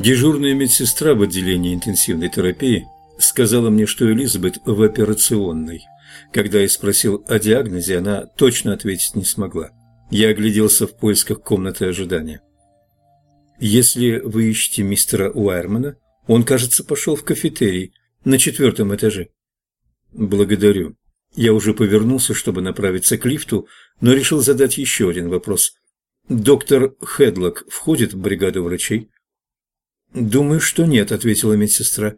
Дежурная медсестра в отделении интенсивной терапии сказала мне, что Элизабет в операционной. Когда я спросил о диагнозе, она точно ответить не смогла. Я огляделся в поисках комнаты ожидания. Если вы ищете мистера Уайермана, он, кажется, пошел в кафетерий на четвертом этаже. Благодарю. Я уже повернулся, чтобы направиться к лифту, но решил задать еще один вопрос. Доктор Хедлок входит в бригаду врачей? Думаю, что нет, ответила медсестра,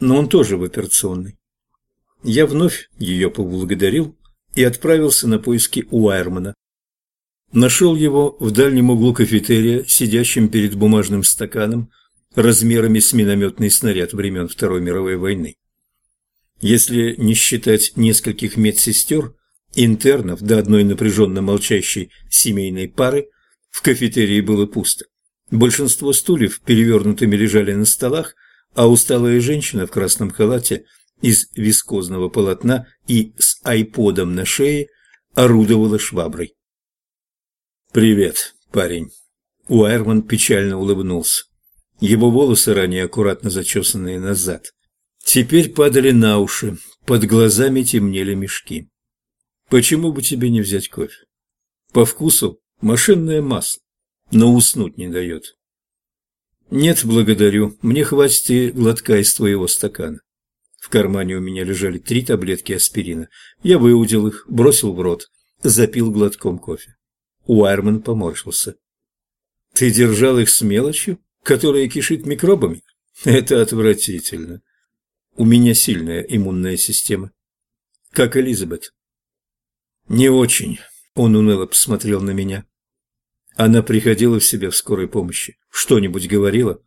но он тоже в операционной. Я вновь ее поблагодарил и отправился на поиски Уайермана. Нашел его в дальнем углу кафетерия, сидящим перед бумажным стаканом размерами с минометный снаряд времен Второй мировой войны. Если не считать нескольких медсестер, интернов до одной напряженно молчащей семейной пары, в кафетерии было пусто. Большинство стульев перевернутыми лежали на столах, а усталая женщина в красном халате из вискозного полотна и с айподом на шее орудовала шваброй. «Привет, парень». Уайерман печально улыбнулся. Его волосы, ранее аккуратно зачесанные назад, теперь падали на уши, под глазами темнели мешки. «Почему бы тебе не взять кофе? По вкусу машинное масло, но уснуть не дает». «Нет, благодарю, мне хватит и глотка из твоего стакана». В кармане у меня лежали три таблетки аспирина. Я выудил их, бросил в рот, запил глотком кофе. Уайерман поморщился. «Ты держал их с мелочью, которая кишит микробами? Это отвратительно. У меня сильная иммунная система. Как Элизабет». «Не очень», — он уныло посмотрел на меня. Она приходила в себя в скорой помощи. Что-нибудь говорила?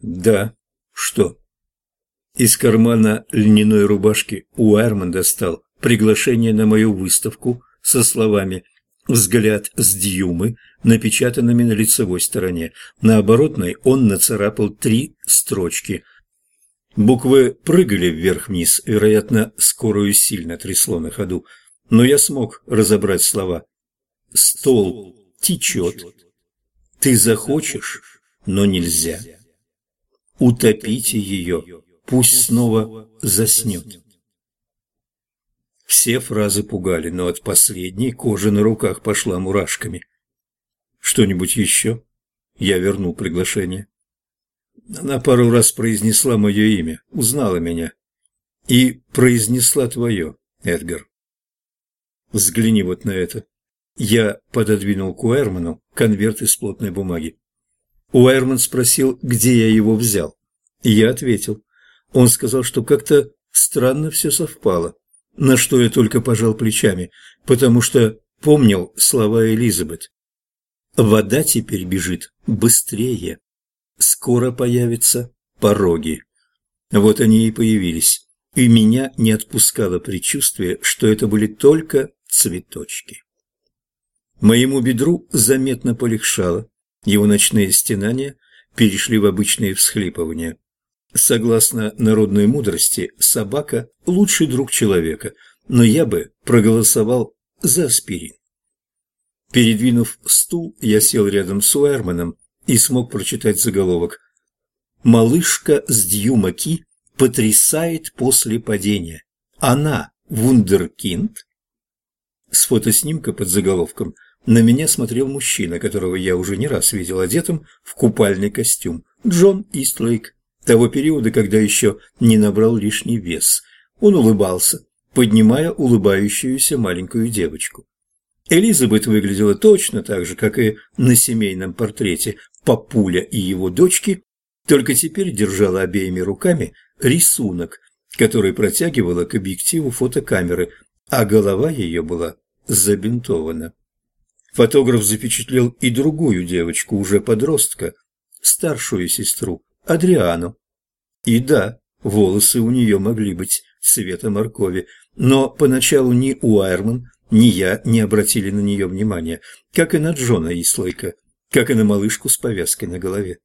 «Да. Что?» Из кармана льняной рубашки Уайерман достал приглашение на мою выставку со словами Взгляд с Дьюмы, напечатанными на лицевой стороне. На оборотной он нацарапал три строчки. Буквы прыгали вверх-вниз, вероятно, скорую сильно трясло на ходу. Но я смог разобрать слова. «Стол течет. Ты захочешь, но нельзя. Утопите ее, пусть снова заснет». Все фразы пугали, но от последней кожа на руках пошла мурашками. «Что-нибудь еще?» Я вернул приглашение. Она пару раз произнесла мое имя, узнала меня. И произнесла твое, Эдгар. Взгляни вот на это. Я пододвинул к Уэрману конверт из плотной бумаги. Уэрман спросил, где я его взял. Я ответил. Он сказал, что как-то странно все совпало на что я только пожал плечами, потому что помнил слова Элизабет. Вода теперь бежит быстрее. Скоро появятся пороги. Вот они и появились, и меня не отпускало предчувствие, что это были только цветочки. Моему бедру заметно полегшало, его ночные стенания перешли в обычные всхлипывания. Согласно народной мудрости, собака – лучший друг человека, но я бы проголосовал за аспирин. Передвинув стул, я сел рядом с Уэрманом и смог прочитать заголовок «Малышка с Дьюмаки потрясает после падения. Она вундеркинд?» С фотоснимка под заголовком на меня смотрел мужчина, которого я уже не раз видел одетым в купальный костюм – Джон Истлейк того периода, когда еще не набрал лишний вес. Он улыбался, поднимая улыбающуюся маленькую девочку. Элизабет выглядела точно так же, как и на семейном портрете папуля и его дочки, только теперь держала обеими руками рисунок, который протягивала к объективу фотокамеры, а голова ее была забинтована. Фотограф запечатлел и другую девочку, уже подростка, старшую сестру, Адриану. И да, волосы у нее могли быть цвета моркови, но поначалу ни Уайерман, ни я не обратили на нее внимания, как и на Джона Ислойка, как и на малышку с повязкой на голове.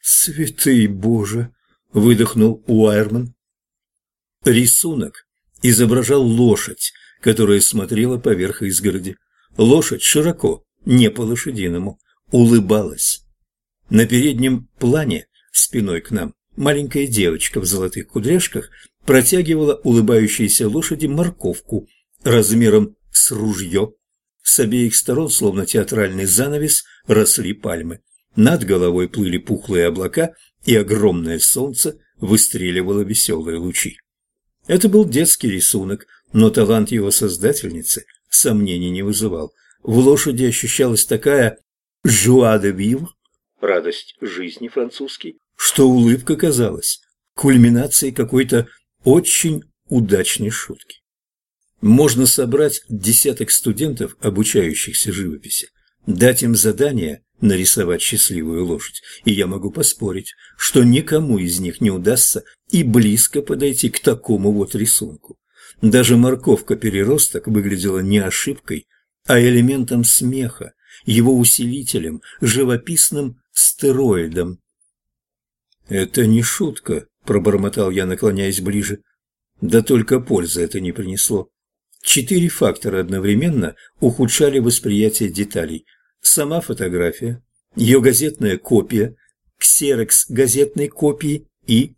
«Святый Боже!» — выдохнул Уайерман. Рисунок изображал лошадь, которая смотрела поверх изгороди. Лошадь широко, не по-лошадиному, улыбалась. На переднем плане, спиной к нам, маленькая девочка в золотых кудряшках протягивала улыбающейся лошади морковку размером с ружье. С обеих сторон, словно театральный занавес, росли пальмы. Над головой плыли пухлые облака, и огромное солнце выстреливало веселые лучи. Это был детский рисунок, но талант его создательницы сомнений не вызывал. В лошади ощущалась такая «жуа де вив» – радость жизни французский, что улыбка казалась кульминацией какой-то очень удачной шутки. Можно собрать десяток студентов, обучающихся живописи, дать им задание нарисовать счастливую лошадь, и я могу поспорить, что никому из них не удастся и близко подойти к такому вот рисунку. Даже морковка-переросток выглядела не ошибкой, а элементом смеха, его усилителем, живописным стероидом. «Это не шутка», – пробормотал я, наклоняясь ближе. «Да только пользы это не принесло». Четыре фактора одновременно ухудшали восприятие деталей. Сама фотография, ее газетная копия, ксерокс газетной копии и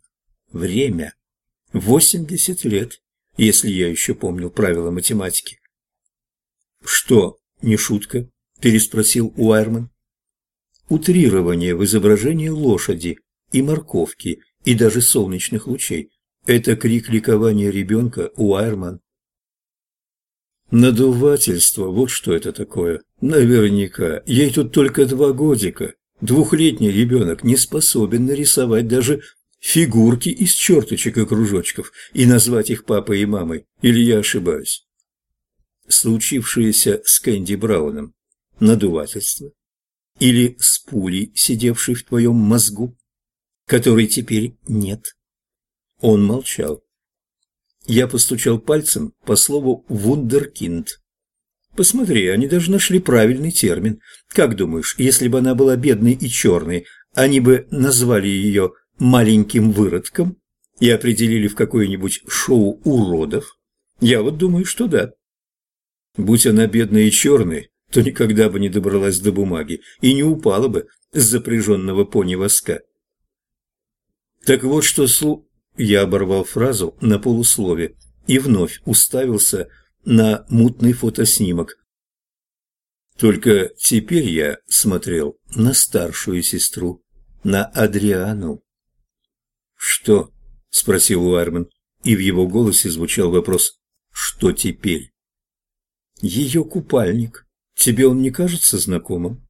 время. 80 лет, если я еще помнил правила математики. «Что, не шутка?» – переспросил Уайрман. «Утрирование в изображении лошади и морковки, и даже солнечных лучей. Это крик ликования ребенка, Уайрман. Надувательство, вот что это такое. Наверняка. Ей тут только два годика. Двухлетний ребенок не способен нарисовать даже фигурки из черточек и кружочков и назвать их папой и мамой. Или я ошибаюсь? Случившееся с Кэнди Брауном. Надувательство. Или с пулей, сидевшей в твоем мозгу, которой теперь нет. Он молчал. Я постучал пальцем по слову «вундеркинд». Посмотри, они даже нашли правильный термин. Как думаешь, если бы она была бедной и черной, они бы назвали ее «маленьким выродком» и определили в какое-нибудь шоу уродов? Я вот думаю, что да. Будь она бедной и черной, то никогда бы не добралась до бумаги и не упала бы с запряженного пони воска. Так вот что слу... Я оборвал фразу на полуслове и вновь уставился на мутный фотоснимок. Только теперь я смотрел на старшую сестру, на Адриану. «Что?» – спросил Уайрман, и в его голосе звучал вопрос «Что теперь?» «Ее купальник. Тебе он не кажется знакомым?»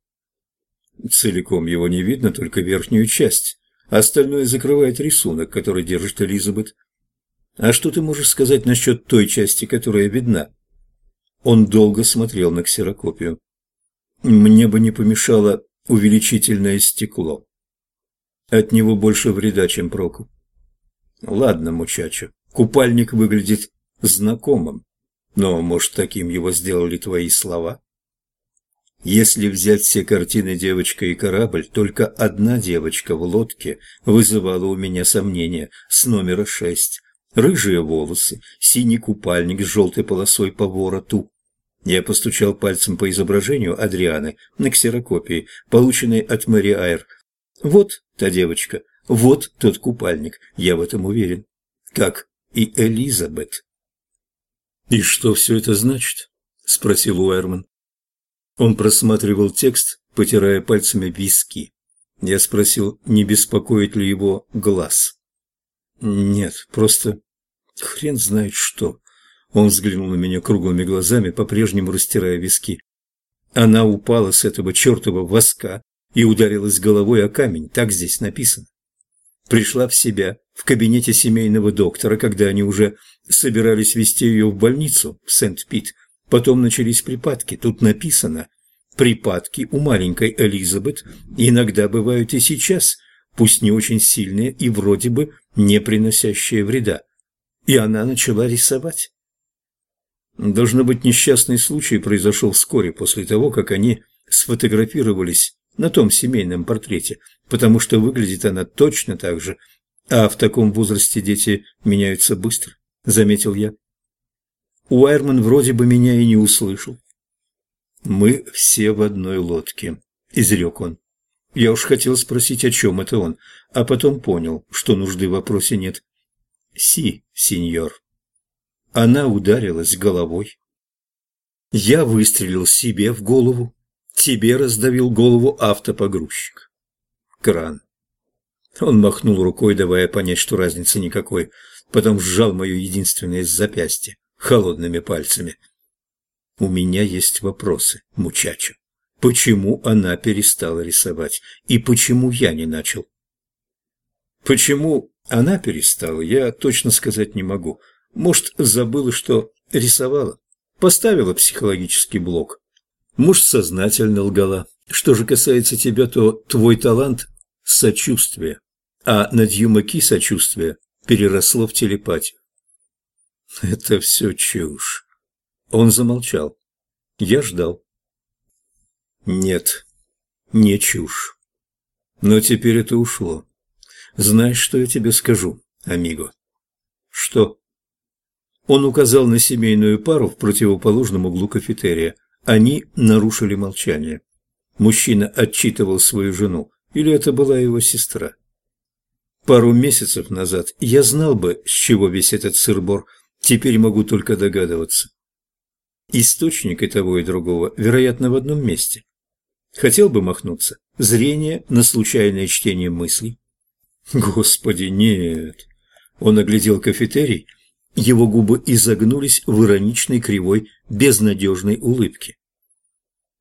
«Целиком его не видно, только верхнюю часть. Остальное закрывает рисунок, который держит Элизабет. А что ты можешь сказать насчет той части, которая видна? Он долго смотрел на ксерокопию. Мне бы не помешало увеличительное стекло. От него больше вреда, чем проку. Ладно, мучачо, купальник выглядит знакомым, но, может, таким его сделали твои слова? Если взять все картины «Девочка и корабль», только одна девочка в лодке вызывала у меня сомнения с номера шесть. Рыжие волосы, синий купальник с желтой полосой по вороту. Я постучал пальцем по изображению Адрианы на ксерокопии, полученной от Мэри Айр. Вот та девочка, вот тот купальник, я в этом уверен. Как и Элизабет. «И что все это значит?» – спросил Уэрман. Он просматривал текст, потирая пальцами виски. Я спросил, не беспокоит ли его глаз. «Нет, просто хрен знает что». Он взглянул на меня круглыми глазами, по-прежнему растирая виски. Она упала с этого чертова воска и ударилась головой о камень, так здесь написано. Пришла в себя в кабинете семейного доктора, когда они уже собирались везти ее в больницу в Сент-Пит, Потом начались припадки. Тут написано «Припадки у маленькой Элизабет иногда бывают и сейчас, пусть не очень сильные и вроде бы не приносящие вреда». И она начала рисовать. Должно быть, несчастный случай произошел вскоре после того, как они сфотографировались на том семейном портрете, потому что выглядит она точно так же, а в таком возрасте дети меняются быстро, заметил я. Уайрман вроде бы меня и не услышал. «Мы все в одной лодке», – изрек он. Я уж хотел спросить, о чем это он, а потом понял, что нужды в вопросе нет. «Си, сеньор». Она ударилась головой. Я выстрелил себе в голову, тебе раздавил голову автопогрузчик. Кран. Он махнул рукой, давая понять, что разницы никакой, потом сжал мое единственное запястье холодными пальцами. У меня есть вопросы, мучачо. Почему она перестала рисовать? И почему я не начал? Почему она перестала, я точно сказать не могу. Может, забыла, что рисовала? Поставила психологический блок. Может, сознательно лгала. Что же касается тебя, то твой талант – сочувствие, а над Юмаки сочувствие переросло в телепатию. Это все чушь. Он замолчал. Я ждал. Нет, не чушь. Но теперь это ушло. Знаешь, что я тебе скажу, амиго? Что? Он указал на семейную пару в противоположном углу кафетерия. Они нарушили молчание. Мужчина отчитывал свою жену, или это была его сестра. Пару месяцев назад я знал бы, с чего весь этот сырбор, теперь могу только догадываться. Источник и того, и другого, вероятно, в одном месте. Хотел бы махнуться. Зрение на случайное чтение мыслей. Господи, нет. Он оглядел кафетерий его губы изогнулись в ироничной кривой безнадежной улыбке.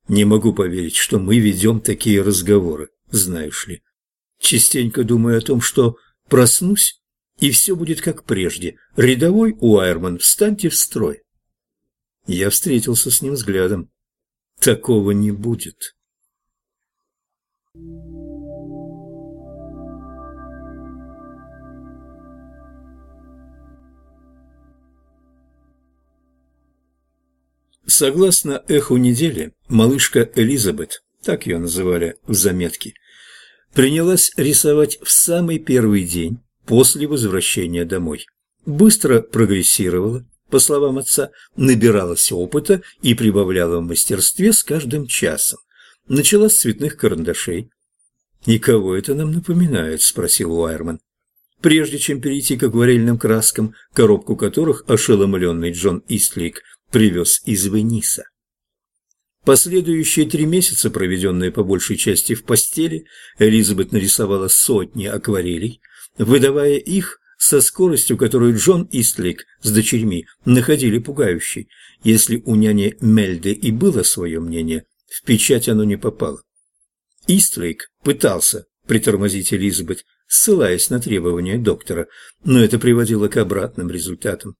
«Не могу поверить, что мы ведем такие разговоры, знаешь ли. Частенько думаю о том, что проснусь, и все будет как прежде. Рядовой Уайерман, встаньте в строй». Я встретился с ним взглядом. «Такого не будет». Согласно эху недели, малышка Элизабет, так ее называли в заметке, принялась рисовать в самый первый день после возвращения домой. Быстро прогрессировала, по словам отца, набиралась опыта и прибавляла в мастерстве с каждым часом. Начала с цветных карандашей. «И кого это нам напоминает?» – спросил Уайерман. Прежде чем перейти к акварельным краскам, коробку которых ошеломленный Джон Истлик привез из Вениса. Последующие три месяца, проведенные по большей части в постели, Элизабет нарисовала сотни акварелей, выдавая их со скоростью, которую Джон Истлик с дочерьми находили пугающей. Если у няни Мельды и было свое мнение, в печать оно не попало. Истлик пытался притормозить Элизабет, ссылаясь на требования доктора, но это приводило к обратным результатам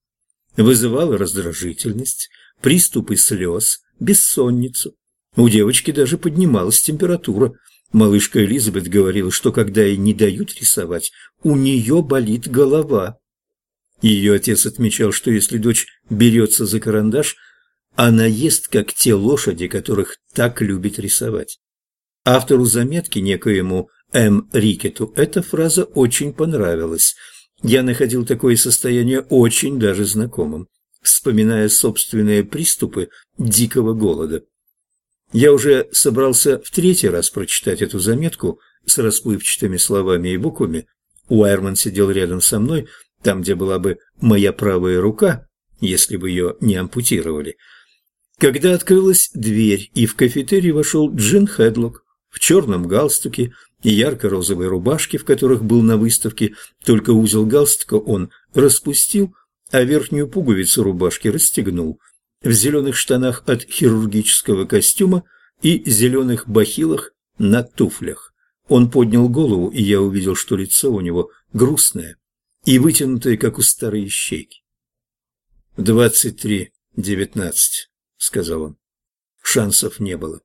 вызывало раздражительность, приступы слез, бессонницу. У девочки даже поднималась температура. Малышка Элизабет говорила, что когда ей не дают рисовать, у нее болит голова. Ее отец отмечал, что если дочь берется за карандаш, она ест, как те лошади, которых так любит рисовать. Автору заметки, некоему М. Рикету, эта фраза очень понравилась – я находил такое состояние очень даже знакомым, вспоминая собственные приступы дикого голода. Я уже собрался в третий раз прочитать эту заметку с расплывчатыми словами и буквами. Уайерман сидел рядом со мной, там, где была бы моя правая рука, если бы ее не ампутировали. Когда открылась дверь, и в кафетерий вошел Джин Хедлок в черном галстуке и ярко-розовой рубашке, в которых был на выставке, только узел галстука он распустил, а верхнюю пуговицу рубашки расстегнул. В зеленых штанах от хирургического костюма и зеленых бахилах на туфлях. Он поднял голову, и я увидел, что лицо у него грустное и вытянутое, как у старой ищейки. «Двадцать три, девятнадцать», — сказал он. Шансов не было.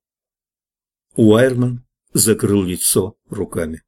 Уайерман закрыл лицо руками.